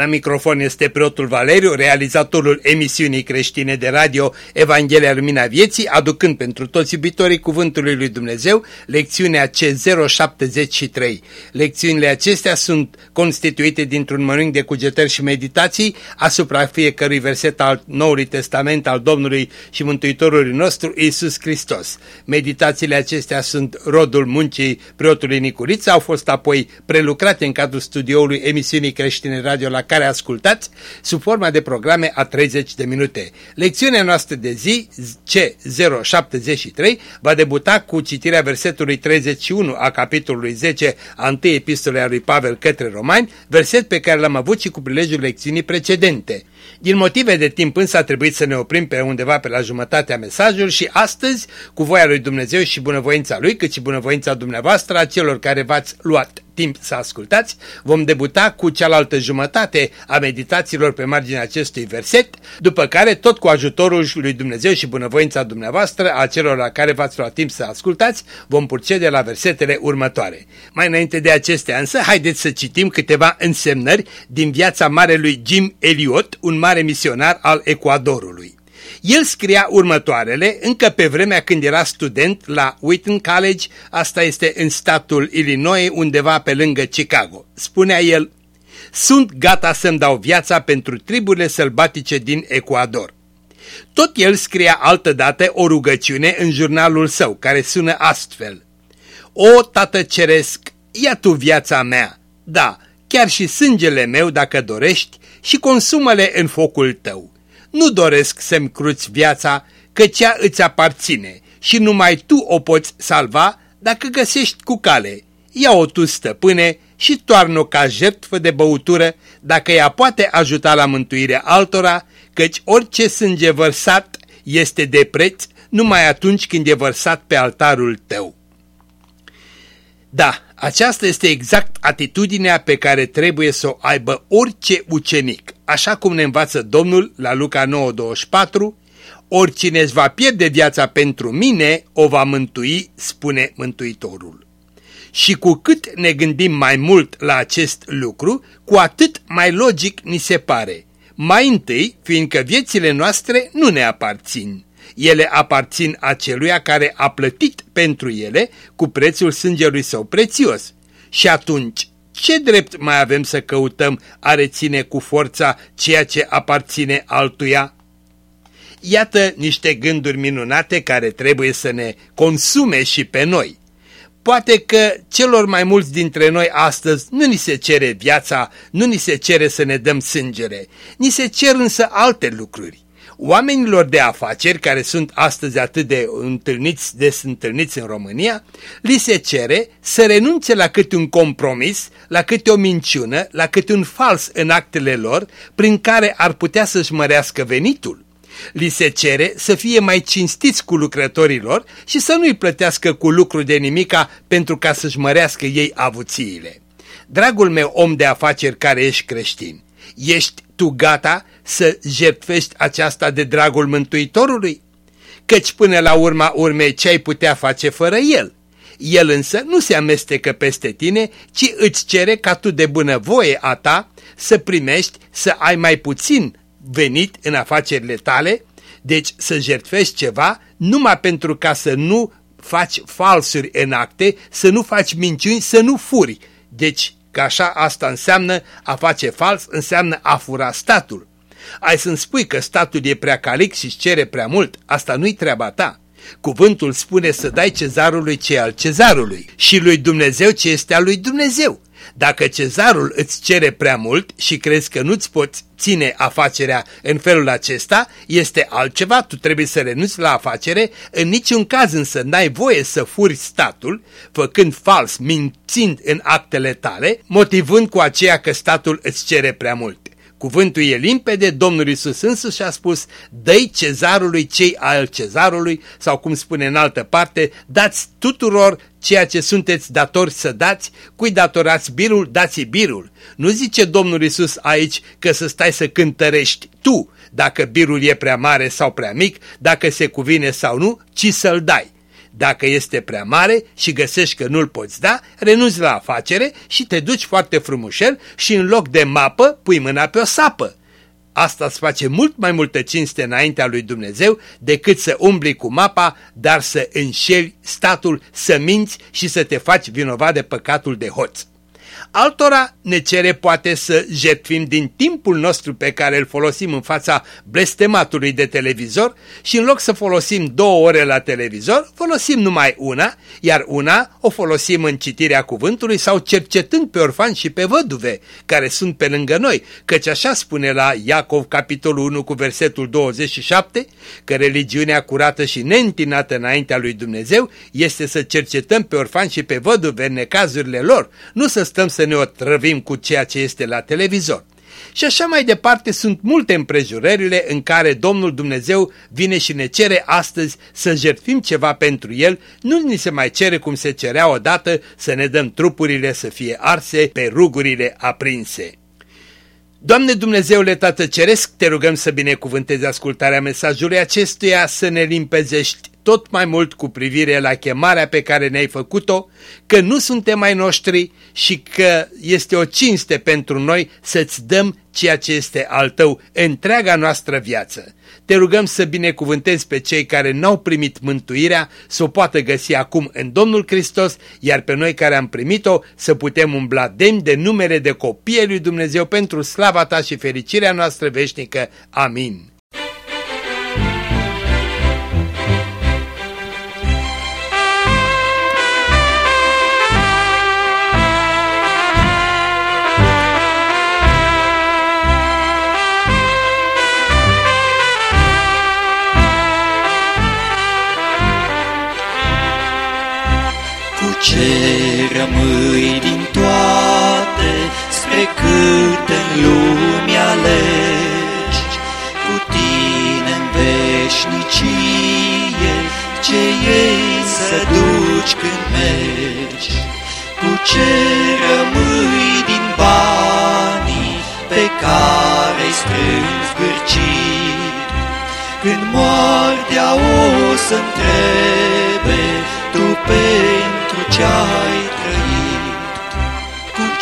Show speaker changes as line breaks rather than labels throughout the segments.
la microfon este preotul Valeriu, realizatorul emisiunii creștine de radio Evanghelia Lumina Vieții, aducând pentru toți iubitorii Cuvântului Lui Dumnezeu lecțiunea C073. Lecțiunile acestea sunt constituite dintr-un mănânc de cugetări și meditații asupra fiecărui verset al Noului Testament al Domnului și Mântuitorului nostru Isus Hristos. Meditațiile acestea sunt rodul muncii preotului Nicuriță, au fost apoi prelucrate în cadrul studioului emisiunii creștine radio la care ascultați sub forma de programe a 30 de minute. Lecțiunea noastră de zi, C073, va debuta cu citirea versetului 31 a capitolului 10 a 1 epistolei a lui Pavel către romani, verset pe care l-am avut și cu prilejul lecțiunii precedente. Din motive de timp însă a trebuit să ne oprim pe undeva pe la jumătatea mesajului și astăzi, cu voia lui Dumnezeu și bunăvoința lui, cât și bunăvoința dumneavoastră a celor care v-ați luat timp să ascultați, vom debuta cu cealaltă jumătate a meditațiilor pe marginea acestui verset, după care, tot cu ajutorul lui Dumnezeu și bunăvoința dumneavoastră, a celor la care v-ați luat timp să ascultați, vom procede la versetele următoare. Mai înainte de acestea însă, haideți să citim câteva însemnări din viața marelui Jim Elliot, un mare misionar al Ecuadorului. El scria următoarele încă pe vremea când era student la Wheaton College, asta este în statul Illinois, undeva pe lângă Chicago. Spunea el, sunt gata să-mi dau viața pentru triburile sălbatice din Ecuador. Tot el scria altădată o rugăciune în jurnalul său, care sună astfel. O, Tată Ceresc, ia tu viața mea, da, chiar și sângele meu dacă dorești și consumă-le în focul tău nu doresc să-mi cruți viața, că cea îți aparține și numai tu o poți salva dacă găsești cu cale. Ia-o tu, stăpâne, și toarnă-o ca jertfă de băutură, dacă ea poate ajuta la mântuirea altora, căci orice sânge vărsat este de preț numai atunci când e vărsat pe altarul tău. Da, aceasta este exact atitudinea pe care trebuie să o aibă orice ucenic, așa cum ne învață Domnul la Luca 9:24, oricine îți va pierde viața pentru mine, o va mântui, spune Mântuitorul. Și cu cât ne gândim mai mult la acest lucru, cu atât mai logic ni se pare. Mai întâi, fiindcă viețile noastre nu ne aparțin ele aparțin aceluia care a plătit pentru ele cu prețul sângelui său prețios. Și atunci, ce drept mai avem să căutăm a reține cu forța ceea ce aparține altuia? Iată niște gânduri minunate care trebuie să ne consume și pe noi. Poate că celor mai mulți dintre noi astăzi nu ni se cere viața, nu ni se cere să ne dăm sângere, ni se cer însă alte lucruri. Oamenilor de afaceri care sunt astăzi atât de întâlniți, des întâlniți în România, li se cere să renunțe la câte un compromis, la câte o minciună, la câte un fals în actele lor, prin care ar putea să-și mărească venitul. Li se cere să fie mai cinstiți cu lucrătorii lor și să nu-i plătească cu lucru de nimica pentru ca să-și mărească ei avuțiile. Dragul meu om de afaceri care ești creștin, ești tu gata să jertfești aceasta de dragul Mântuitorului? Căci până la urma urmei ce ai putea face fără El? El însă nu se amestecă peste tine, ci îți cere ca tu de bunăvoie a ta să primești, să ai mai puțin venit în afacerile tale, deci să jertfești ceva numai pentru ca să nu faci falsuri în acte, să nu faci minciuni, să nu furi. Deci că așa asta înseamnă a face fals, înseamnă a fura statul. Ai să-mi spui că statul e prea calic și cere prea mult, asta nu-i treaba ta. Cuvântul spune să dai cezarului ce al cezarului și lui Dumnezeu ce este al lui Dumnezeu. Dacă cezarul îți cere prea mult și crezi că nu-ți poți ține afacerea în felul acesta, este altceva, tu trebuie să renunți la afacere, în niciun caz însă n-ai voie să furi statul, făcând fals, mințind în actele tale, motivând cu aceea că statul îți cere prea mult. Cuvântul e limpede, Domnul Iisus însuși a spus, dă cezarului cei al cezarului, sau cum spune în altă parte, dați tuturor ceea ce sunteți datori să dați, cui datorați birul, dați birul. Nu zice Domnul Iisus aici că să stai să cântărești tu, dacă birul e prea mare sau prea mic, dacă se cuvine sau nu, ci să-l dai. Dacă este prea mare și găsești că nu-l poți da, renunți la afacere și te duci foarte frumușel și în loc de mapă pui mâna pe o sapă. Asta îți face mult mai multă cinste înaintea lui Dumnezeu decât să umbli cu mapa, dar să înșeli statul, să minți și să te faci vinovat de păcatul de hoț. Altora ne cere poate să jertfim din timpul nostru pe care îl folosim în fața blestematului de televizor și în loc să folosim două ore la televizor, folosim numai una, iar una o folosim în citirea cuvântului sau cercetând pe orfani și pe văduve care sunt pe lângă noi, căci așa spune la Iacov capitolul 1 cu versetul 27 că religiunea curată și neîntinată înaintea lui Dumnezeu este să cercetăm pe orfani și pe văduve în necazurile lor, nu să stăm să ne otrăvim cu ceea ce este la televizor. Și așa mai departe sunt multe împrejurările în care Domnul Dumnezeu vine și ne cere astăzi să jertfim ceva pentru El, nu ni se mai cere cum se cerea odată să ne dăm trupurile să fie arse pe rugurile aprinse. Doamne Dumnezeule Tată Ceresc, te rugăm să binecuvântezi ascultarea mesajului acestuia, să ne limpezești tot mai mult cu privire la chemarea pe care ne-ai făcut-o, că nu suntem mai noștri și că este o cinste pentru noi să-ți dăm ceea ce este al tău întreaga noastră viață. Te rugăm să binecuvântezi pe cei care n-au primit mântuirea, să o poată găsi acum în Domnul Hristos, iar pe noi care am primit-o să putem umbla demn de numere de copii lui Dumnezeu pentru slava ta și fericirea noastră veșnică. Amin.
Cât în lume alegi, Cu tine în veșnicie, ce ei să duci când mergi? Cu ce rămâi din banii pe care-i strângi gârcit? Când moartea o să întrebe tu pentru ce-ai trăit, cu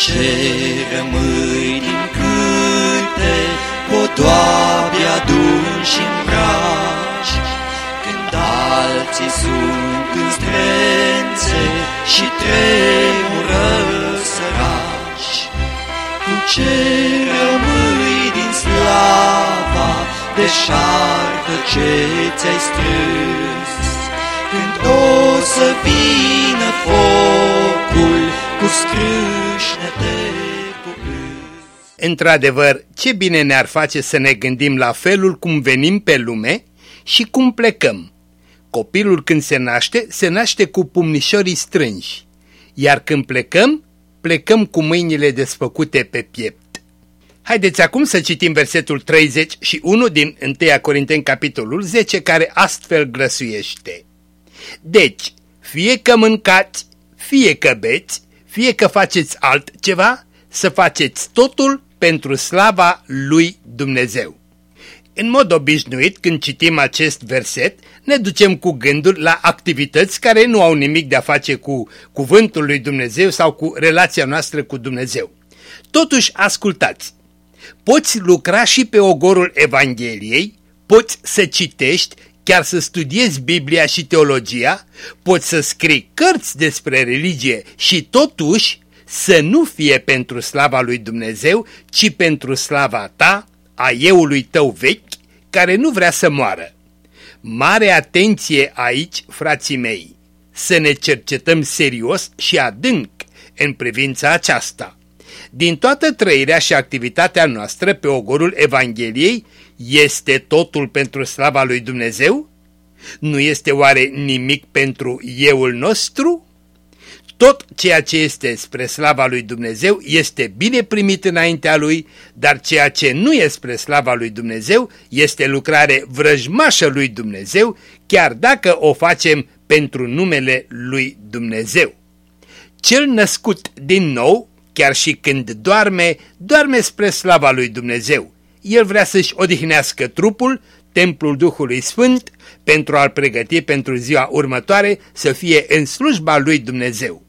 ce rămâi din câte podoabe adun și îmbraci, când alții sunt în strențe și tremură săraci. Cu ce rămâi din slava de șartă ce ți-ai strâns, când o să vină focul cu scrâșnete
Într-adevăr, ce bine ne-ar face să ne gândim la felul cum venim pe lume și cum plecăm. Copilul când se naște, se naște cu pumnișorii strânși, iar când plecăm, plecăm cu mâinile desfăcute pe piept. Haideți acum să citim versetul 31 din 1 Corinteni capitolul 10 care astfel grăsuiește. Deci, fie că mâncați, fie că beți, fie că faceți altceva, să faceți totul pentru slava lui Dumnezeu. În mod obișnuit, când citim acest verset, ne ducem cu gândul la activități care nu au nimic de a face cu cuvântul lui Dumnezeu sau cu relația noastră cu Dumnezeu. Totuși, ascultați, poți lucra și pe ogorul Evangheliei, poți să citești chiar să studiezi Biblia și teologia, poți să scrii cărți despre religie și totuși să nu fie pentru slava lui Dumnezeu, ci pentru slava ta, a euului tău vechi, care nu vrea să moară. Mare atenție aici, frații mei, să ne cercetăm serios și adânc în privința aceasta. Din toată trăirea și activitatea noastră pe ogorul Evangheliei, este totul pentru slava lui Dumnezeu? Nu este oare nimic pentru euul nostru? Tot ceea ce este spre slava lui Dumnezeu este bine primit înaintea lui, dar ceea ce nu este spre slava lui Dumnezeu este lucrare vrăjmașă lui Dumnezeu, chiar dacă o facem pentru numele lui Dumnezeu. Cel născut din nou, chiar și când doarme, doarme spre slava lui Dumnezeu. El vrea să-și odihnească trupul, templul Duhului Sfânt, pentru a-l pregăti pentru ziua următoare să fie în slujba lui Dumnezeu.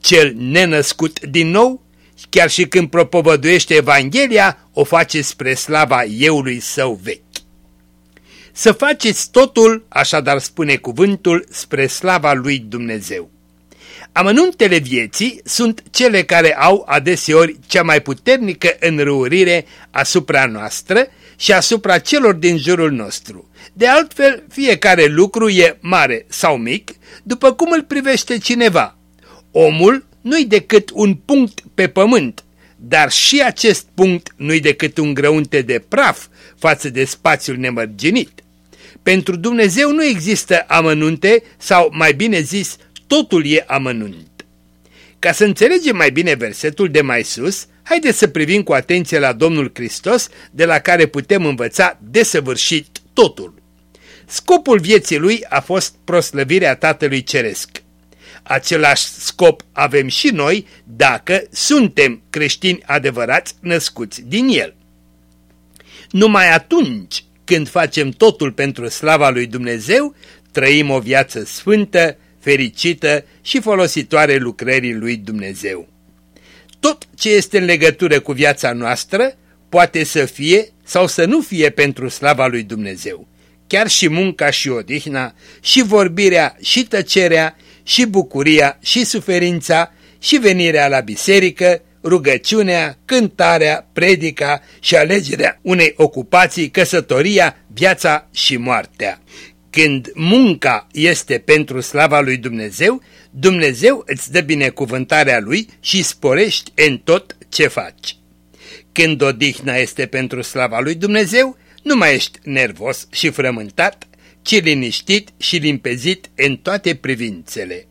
Cel nenăscut din nou, chiar și când propovăduiește Evanghelia, o face spre slava euului său vechi. Să faceți totul, așadar spune cuvântul, spre slava lui Dumnezeu. Amănuntele vieții sunt cele care au adeseori cea mai puternică înrăurire asupra noastră și asupra celor din jurul nostru. De altfel, fiecare lucru e mare sau mic, după cum îl privește cineva. Omul nu-i decât un punct pe pământ, dar și acest punct nu-i decât un grăunte de praf față de spațiul nemărginit. Pentru Dumnezeu nu există amănunte sau, mai bine zis, totul e amănunt. Ca să înțelegem mai bine versetul de mai sus, haideți să privim cu atenție la Domnul Hristos, de la care putem învăța desăvârșit totul. Scopul vieții lui a fost proslăvirea Tatălui Ceresc. Același scop avem și noi dacă suntem creștini adevărați născuți din el. Numai atunci când facem totul pentru slava lui Dumnezeu, trăim o viață sfântă, fericită și folositoare lucrării lui Dumnezeu. Tot ce este în legătură cu viața noastră poate să fie sau să nu fie pentru slava lui Dumnezeu. Chiar și munca și odihna, și vorbirea și tăcerea, și bucuria și suferința, și venirea la biserică, rugăciunea, cântarea, predica și alegerea unei ocupații, căsătoria, viața și moartea. Când munca este pentru slava lui Dumnezeu, Dumnezeu îți dă binecuvântarea lui și sporești în tot ce faci. Când odihna este pentru slava lui Dumnezeu, nu mai ești nervos și frământat, ci liniștit și limpezit în toate privințele.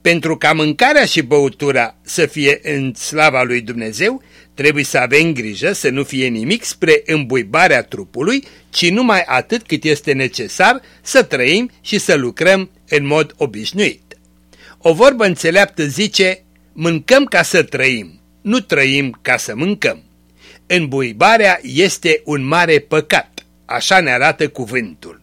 Pentru ca mâncarea și băutura să fie în slava lui Dumnezeu, trebuie să avem grijă să nu fie nimic spre îmbuibarea trupului, ci numai atât cât este necesar să trăim și să lucrăm în mod obișnuit. O vorbă înțeleaptă zice, mâncăm ca să trăim, nu trăim ca să mâncăm. Îmbuibarea este un mare păcat, așa ne arată cuvântul.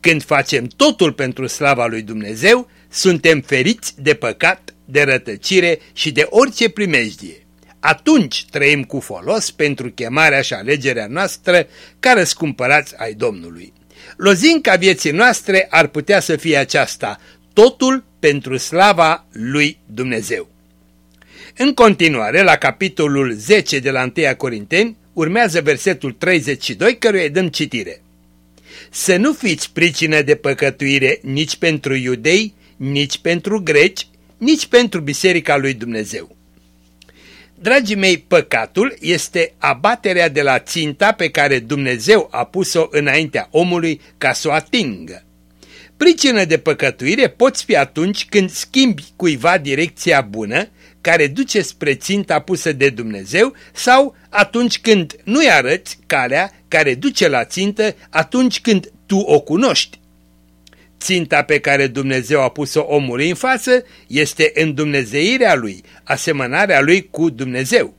Când facem totul pentru slava lui Dumnezeu, suntem feriți de păcat, de rătăcire și de orice primejdie. Atunci trăim cu folos pentru chemarea și alegerea noastră ca răscumpărați ai Domnului. Lozinca vieții noastre ar putea să fie aceasta, totul pentru slava lui Dumnezeu. În continuare, la capitolul 10 de la 1 Corinteni, urmează versetul 32, căruia îi dăm citire. Să nu fiți pricină de păcătuire nici pentru iudei, nici pentru greci, nici pentru Biserica lui Dumnezeu. Dragii mei, păcatul este abaterea de la ținta pe care Dumnezeu a pus-o înaintea omului ca să o atingă. Pricină de păcătuire poți fi atunci când schimbi cuiva direcția bună care duce spre ținta pusă de Dumnezeu sau atunci când nu-i arăți calea care duce la țintă atunci când tu o cunoști. Ținta pe care Dumnezeu a pus-o omului în față este îndumnezeirea lui, asemănarea lui cu Dumnezeu.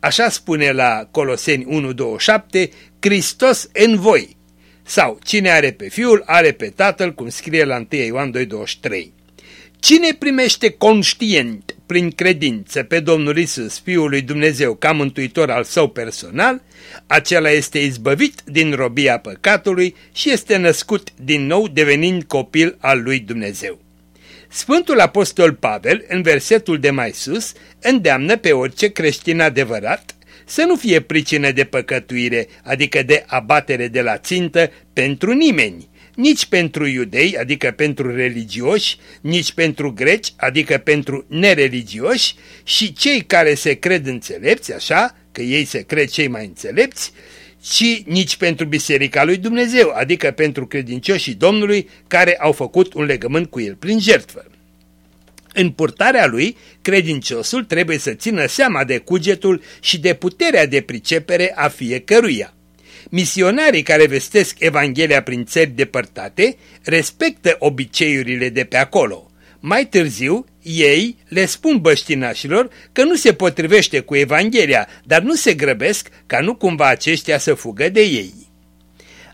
Așa spune la Coloseni 1.27, Hristos în voi. Sau, cine are pe Fiul, are pe Tatăl, cum scrie la 1 Ioan 2.23. Cine primește conștient, prin credință, pe Domnul Isus, Fiul lui Dumnezeu, ca mântuitor al său personal, acela este izbăvit din robia păcatului și este născut din nou devenind copil al lui Dumnezeu. Sfântul Apostol Pavel, în versetul de mai sus, îndeamnă pe orice creștin adevărat să nu fie pricină de păcătuire, adică de abatere de la țintă, pentru nimeni, nici pentru iudei, adică pentru religioși, nici pentru greci, adică pentru nereligioși și cei care se cred înțelepți, așa, că ei se cred cei mai înțelepți, ci nici pentru Biserica lui Dumnezeu, adică pentru credincioșii Domnului care au făcut un legământ cu el prin jertfă. În purtarea lui, credinciosul trebuie să țină seama de cugetul și de puterea de pricepere a fiecăruia. Misionarii care vestesc Evanghelia prin țări depărtate respectă obiceiurile de pe acolo. Mai târziu, ei le spun băștinașilor că nu se potrivește cu Evanghelia, dar nu se grăbesc ca nu cumva aceștia să fugă de ei.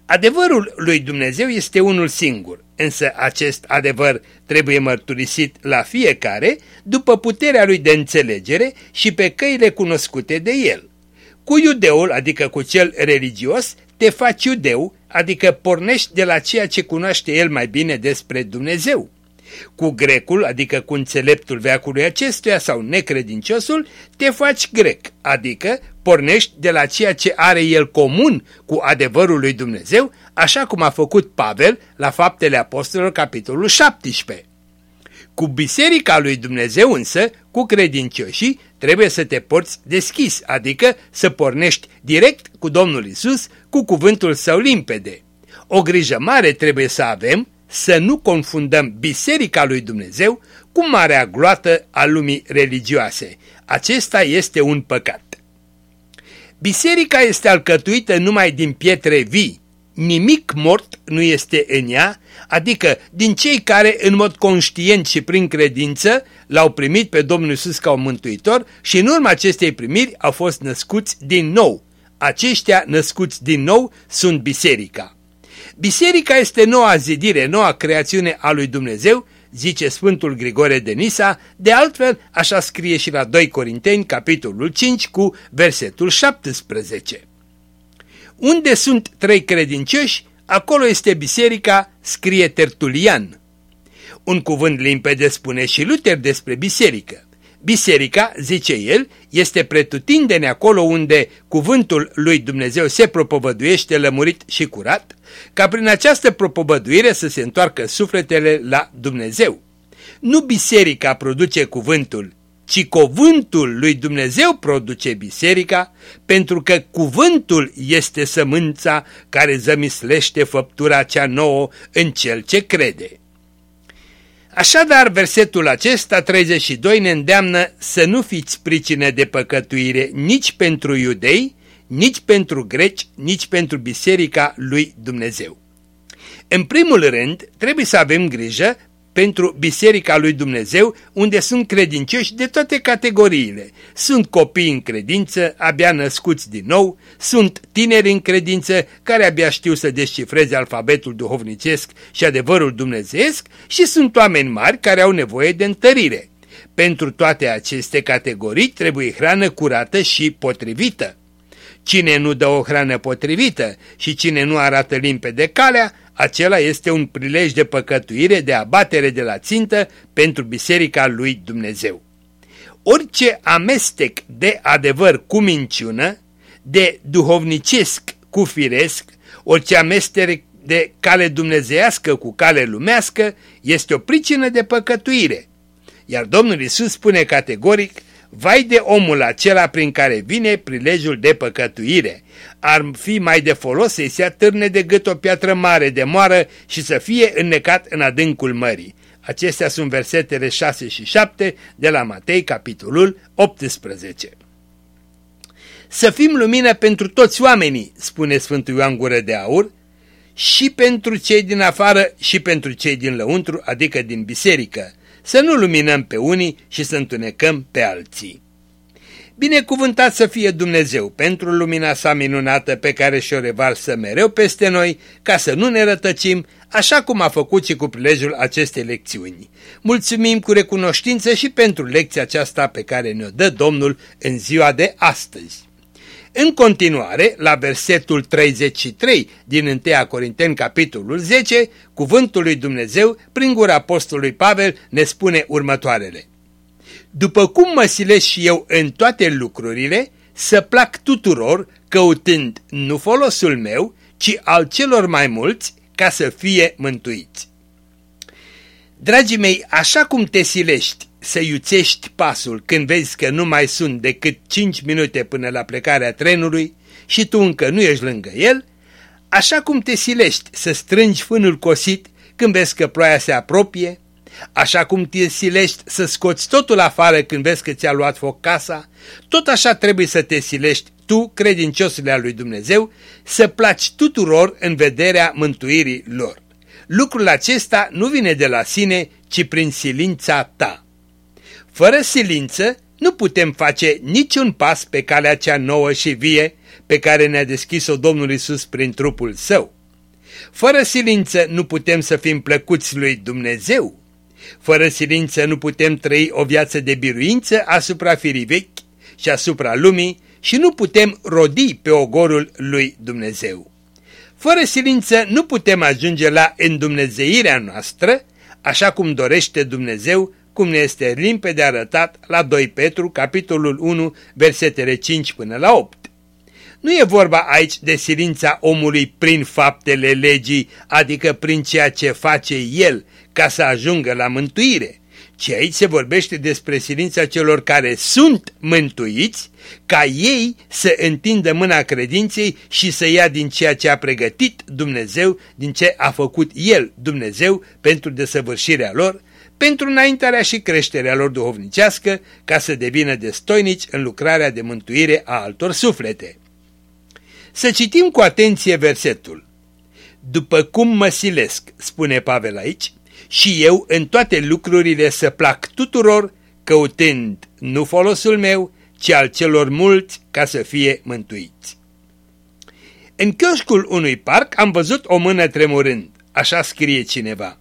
Adevărul lui Dumnezeu este unul singur, însă acest adevăr trebuie mărturisit la fiecare după puterea lui de înțelegere și pe căile cunoscute de el. Cu iudeul, adică cu cel religios, te faci iudeu, adică pornești de la ceea ce cunoaște el mai bine despre Dumnezeu. Cu grecul, adică cu înțeleptul veacului acestuia sau necredinciosul, te faci grec, adică pornești de la ceea ce are el comun cu adevărul lui Dumnezeu, așa cum a făcut Pavel la Faptele Apostolilor, capitolul 17. Cu biserica lui Dumnezeu însă, cu credincioșii, trebuie să te porți deschis, adică să pornești direct cu Domnul Isus, cu cuvântul său limpede. O grijă mare trebuie să avem să nu confundăm Biserica lui Dumnezeu cu marea gloată a lumii religioase. Acesta este un păcat. Biserica este alcătuită numai din pietre vii, nimic mort nu este în ea, adică din cei care în mod conștient și prin credință l-au primit pe Domnul Iisus ca un mântuitor și în urma acestei primiri au fost născuți din nou. Aceștia născuți din nou sunt biserica. Biserica este noua zidire, noua creațiune a lui Dumnezeu, zice Sfântul Grigore de Nisa, de altfel așa scrie și la 2 Corinteni, capitolul 5, cu versetul 17. Unde sunt trei credincioși, acolo este biserica, scrie Tertulian. Un cuvânt limpede spune și Luther despre biserică. Biserica, zice el, este pretutindene acolo unde cuvântul lui Dumnezeu se propovăduiește lămurit și curat, ca prin această propovăduire să se întoarcă sufletele la Dumnezeu. Nu biserica produce cuvântul, ci cuvântul lui Dumnezeu produce biserica, pentru că cuvântul este sămânța care zămislește făptura cea nouă în cel ce crede. Așadar, versetul acesta, 32, ne îndeamnă să nu fiți pricine de păcătuire nici pentru iudei, nici pentru greci, nici pentru biserica lui Dumnezeu. În primul rând, trebuie să avem grijă pentru Biserica lui Dumnezeu, unde sunt credincioși de toate categoriile. Sunt copii în credință, abia născuți din nou, sunt tineri în credință, care abia știu să descifreze alfabetul duhovnicesc și adevărul dumnezeesc și sunt oameni mari care au nevoie de întărire. Pentru toate aceste categorii trebuie hrană curată și potrivită. Cine nu dă o hrană potrivită și cine nu arată limpede calea, acela este un prilej de păcătuire, de abatere de la țintă pentru Biserica lui Dumnezeu. Orice amestec de adevăr cu minciună, de duhovnicesc cu firesc, orice amestec de cale dumnezeiască cu cale lumească, este o pricină de păcătuire. Iar Domnul Isus spune categoric, Vai de omul acela prin care vine prilejul de păcătuire. Ar fi mai de folos să-i se atârne de gât o piatră mare de moară și să fie înnecat în adâncul mării. Acestea sunt versetele 6 și 7 de la Matei, capitolul 18. Să fim lumină pentru toți oamenii, spune Sfântul Ioan Gură de Aur, și pentru cei din afară și pentru cei din lăuntru, adică din biserică să nu luminăm pe unii și să întunecăm pe alții. Binecuvântat să fie Dumnezeu pentru lumina sa minunată pe care și-o revarsă mereu peste noi, ca să nu ne rătăcim, așa cum a făcut și cu prilejul acestei lecțiuni. Mulțumim cu recunoștință și pentru lecția aceasta pe care ne-o dă Domnul în ziua de astăzi. În continuare, la versetul 33 din 1 Corinteni, capitolul 10, cuvântul lui Dumnezeu, prin gura apostolului Pavel, ne spune următoarele. După cum mă silesc și eu în toate lucrurile, să plac tuturor, căutând nu folosul meu, ci al celor mai mulți, ca să fie mântuiți. Dragii mei, așa cum te silești să iuțești pasul când vezi că nu mai sunt decât 5 minute până la plecarea trenului și tu încă nu ești lângă el, așa cum te silești să strângi fânul cosit când vezi că ploaia se apropie, așa cum te silești să scoți totul afară când vezi că ți-a luat foc casa, tot așa trebuie să te silești tu, credinciosule al lui Dumnezeu, să placi tuturor în vederea mântuirii lor. Lucrul acesta nu vine de la sine, ci prin silința ta. Fără silință nu putem face niciun pas pe calea cea nouă și vie pe care ne-a deschis-o Domnul Isus prin trupul său. Fără silință nu putem să fim plăcuți lui Dumnezeu. Fără silință nu putem trăi o viață de biruință asupra firii vechi și asupra lumii și nu putem rodi pe ogorul lui Dumnezeu. Fără silință nu putem ajunge la îndumnezeirea noastră, așa cum dorește Dumnezeu, cum ne este limpede arătat la 2 Petru, capitolul 1, versetele 5 până la 8. Nu e vorba aici de silința omului prin faptele legii, adică prin ceea ce face el ca să ajungă la mântuire, ci aici se vorbește despre silința celor care sunt mântuiți, ca ei să întindă mâna credinței și să ia din ceea ce a pregătit Dumnezeu, din ce a făcut El, Dumnezeu, pentru desăvârșirea lor, pentru înaintarea și creșterea lor duhovnicească, ca să devină destoinici în lucrarea de mântuire a altor suflete. Să citim cu atenție versetul. După cum mă silesc, spune Pavel aici, și eu în toate lucrurile să plac tuturor, căutând nu folosul meu, ci al celor mulți ca să fie mântuiți. În chioșcul unui parc am văzut o mână tremurând, așa scrie cineva.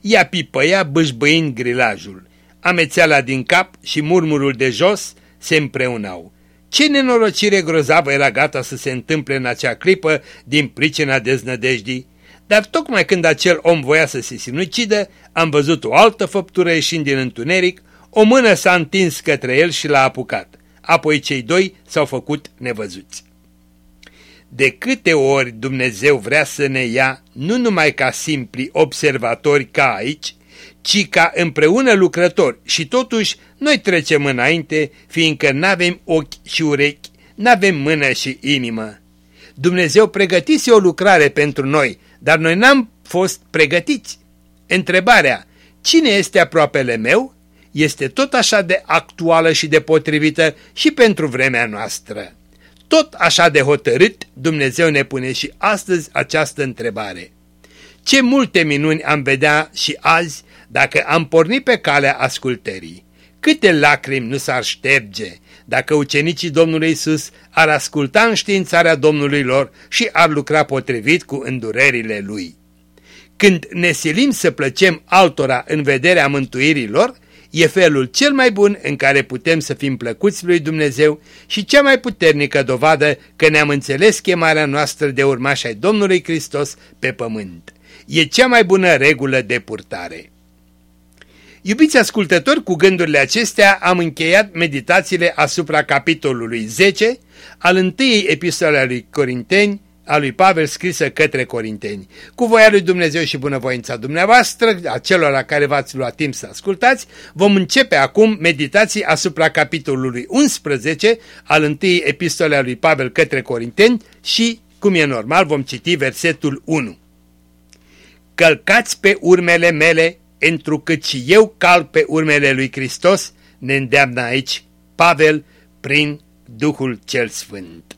Ea pipăia bâșbăind grilajul. Amețeala din cap și murmurul de jos se împreunau. Ce nenorocire grozavă era gata să se întâmple în acea clipă din pricina deznădejdii, dar tocmai când acel om voia să se sinucidă, am văzut o altă făptură ieșind din întuneric, o mână s-a întins către el și l-a apucat. Apoi cei doi s-au făcut nevăzuți. De câte ori Dumnezeu vrea să ne ia, nu numai ca simpli observatori ca aici, ci ca împreună lucrători și totuși noi trecem înainte, fiindcă n-avem ochi și urechi, n-avem mână și inimă. Dumnezeu pregătise o lucrare pentru noi, dar noi n-am fost pregătiți. Întrebarea, cine este aproapele meu, este tot așa de actuală și de potrivită și pentru vremea noastră. Tot așa de hotărât, Dumnezeu ne pune și astăzi această întrebare. Ce multe minuni am vedea și azi dacă am pornit pe calea ascultării. Câte lacrimi nu s-ar șterge dacă ucenicii Domnului Isus ar asculta înștiințarea Domnului lor și ar lucra potrivit cu îndurerile Lui. Când ne silim să plăcem altora în vederea mântuirii lor, e felul cel mai bun în care putem să fim plăcuți lui Dumnezeu și cea mai puternică dovadă că ne-am înțeles chemarea noastră de urmași ai Domnului Hristos pe pământ. E cea mai bună regulă de purtare. Iubiți ascultători, cu gândurile acestea am încheiat meditațiile asupra capitolului 10 al întâiei epistole a lui Corinteni, a lui Pavel scrisă către Corinteni. Cu voia lui Dumnezeu și bunăvoința dumneavoastră, a celor la care v-ați luat timp să ascultați, vom începe acum meditații asupra capitolului 11 al întâiei epistole a lui Pavel către Corinteni și, cum e normal, vom citi versetul 1. Călcați pe urmele mele întrucât și eu cal pe urmele lui Hristos, ne îndeamnă aici Pavel prin Duhul cel Sfânt.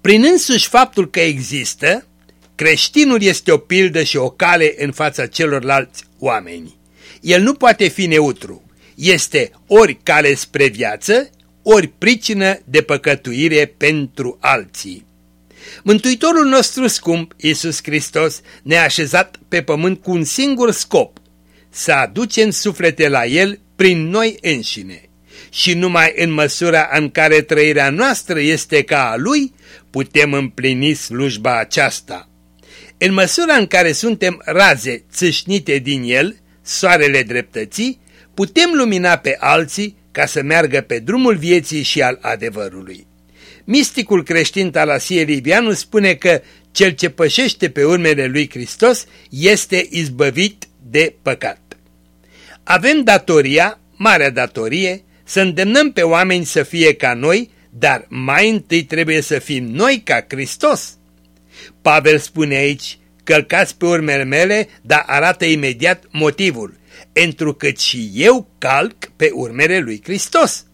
Prin însuși faptul că există, creștinul este o pildă și o cale în fața celorlalți oameni. El nu poate fi neutru, este ori cale spre viață, ori pricină de păcătuire pentru alții. Mântuitorul nostru scump, Iisus Hristos, ne-a așezat pe pământ cu un singur scop, să aducem suflete la El prin noi înșine. Și numai în măsura în care trăirea noastră este ca a Lui, putem împlini slujba aceasta. În măsura în care suntem raze țâșnite din El, soarele dreptății, putem lumina pe alții ca să meargă pe drumul vieții și al adevărului. Misticul creștin Talasie Livianu spune că cel ce pășește pe urmele lui Hristos este izbăvit de păcat. Avem datoria, marea datorie, să îndemnăm pe oameni să fie ca noi, dar mai întâi trebuie să fim noi ca Hristos. Pavel spune aici, călcați pe urmele mele, dar arată imediat motivul, întrucât și eu calc pe urmele lui Hristos.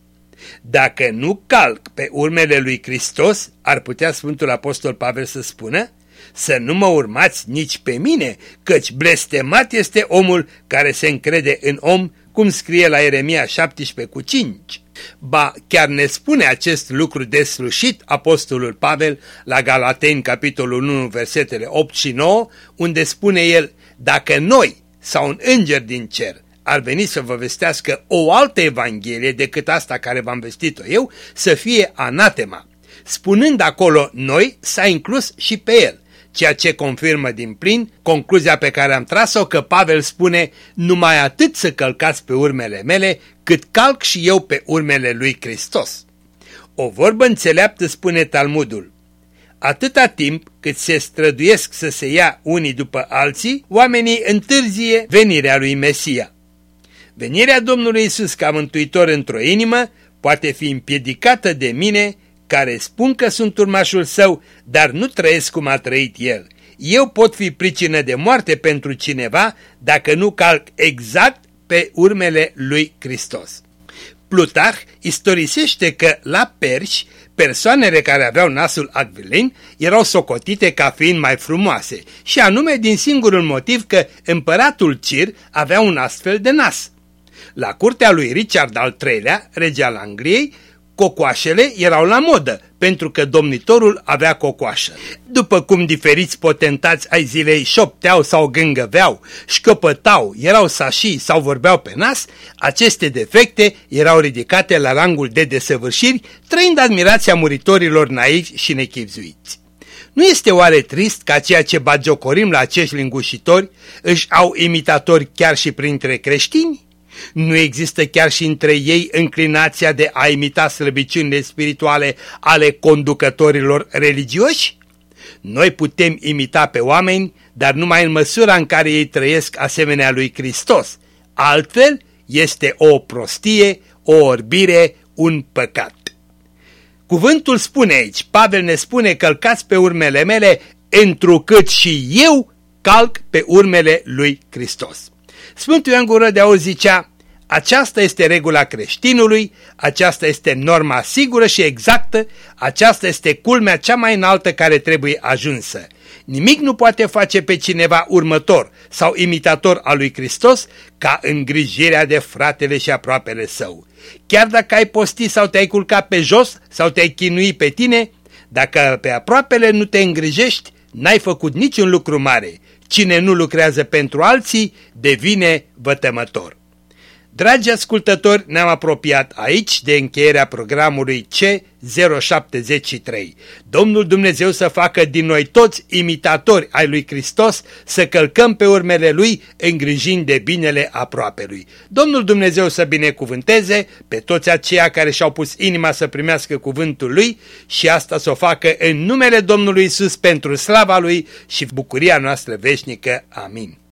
Dacă nu calc pe urmele lui Hristos, ar putea Sfântul Apostol Pavel să spună, să nu mă urmați nici pe mine, căci blestemat este omul care se încrede în om, cum scrie la Ieremia 17 cu 5. Ba, chiar ne spune acest lucru deslușit Apostolul Pavel la Galateni, capitolul 1, versetele 8 și 9, unde spune el, dacă noi sau un înger din cer ar veni să vă vestească o altă evanghelie decât asta care v-am vestit-o eu, să fie anatema. Spunând acolo noi, s-a inclus și pe el, ceea ce confirmă din plin concluzia pe care am tras-o că Pavel spune numai atât să călcați pe urmele mele, cât calc și eu pe urmele lui Hristos. O vorbă înțeleaptă spune Talmudul. Atâta timp cât se străduiesc să se ia unii după alții, oamenii întârzie venirea lui Mesia. Venirea Domnului Isus ca mântuitor într-o inimă poate fi împiedicată de mine care spun că sunt urmașul său, dar nu trăiesc cum a trăit el. Eu pot fi pricină de moarte pentru cineva dacă nu calc exact pe urmele lui Hristos. Plutarh istorisește că la perși persoanele care aveau nasul acvilin erau socotite ca fiind mai frumoase și anume din singurul motiv că împăratul Cir avea un astfel de nas. La curtea lui Richard al III-lea, rege al Angliei, cocoașele erau la modă, pentru că domnitorul avea cocoașă. După cum diferiți potentați ai zilei șopteau sau gângăveau, șcăpătau, erau sașii sau vorbeau pe nas, aceste defecte erau ridicate la rangul de desăvârșiri, trăind admirația muritorilor naivi și nechipzuiți. Nu este oare trist ca ceea ce bagiocorim la acești lingușitori își au imitatori chiar și printre creștini? Nu există chiar și între ei înclinația de a imita slăbiciunile spirituale ale conducătorilor religioși? Noi putem imita pe oameni, dar numai în măsura în care ei trăiesc asemenea lui Hristos. Altfel, este o prostie, o orbire, un păcat. Cuvântul spune aici, Pavel ne spune călcați pe urmele mele, întrucât și eu calc pe urmele lui Hristos. Sfântul Ioan Gură de Auz zicea, aceasta este regula creștinului, aceasta este norma sigură și exactă, aceasta este culmea cea mai înaltă care trebuie ajunsă. Nimic nu poate face pe cineva următor sau imitator al lui Hristos ca îngrijirea de fratele și aproapele său. Chiar dacă ai posti sau te-ai culcat pe jos sau te-ai chinui pe tine, dacă pe aproapele nu te îngrijești, n-ai făcut niciun lucru mare. Cine nu lucrează pentru alții devine vătămător. Dragi ascultători, ne-am apropiat aici de încheierea programului C073. Domnul Dumnezeu să facă din noi toți imitatori ai lui Hristos, să călcăm pe urmele lui îngrijind de binele aproapelui. Domnul Dumnezeu să binecuvânteze pe toți aceia care și-au pus inima să primească cuvântul lui și asta să o facă în numele Domnului Isus pentru slava lui și bucuria noastră veșnică. Amin.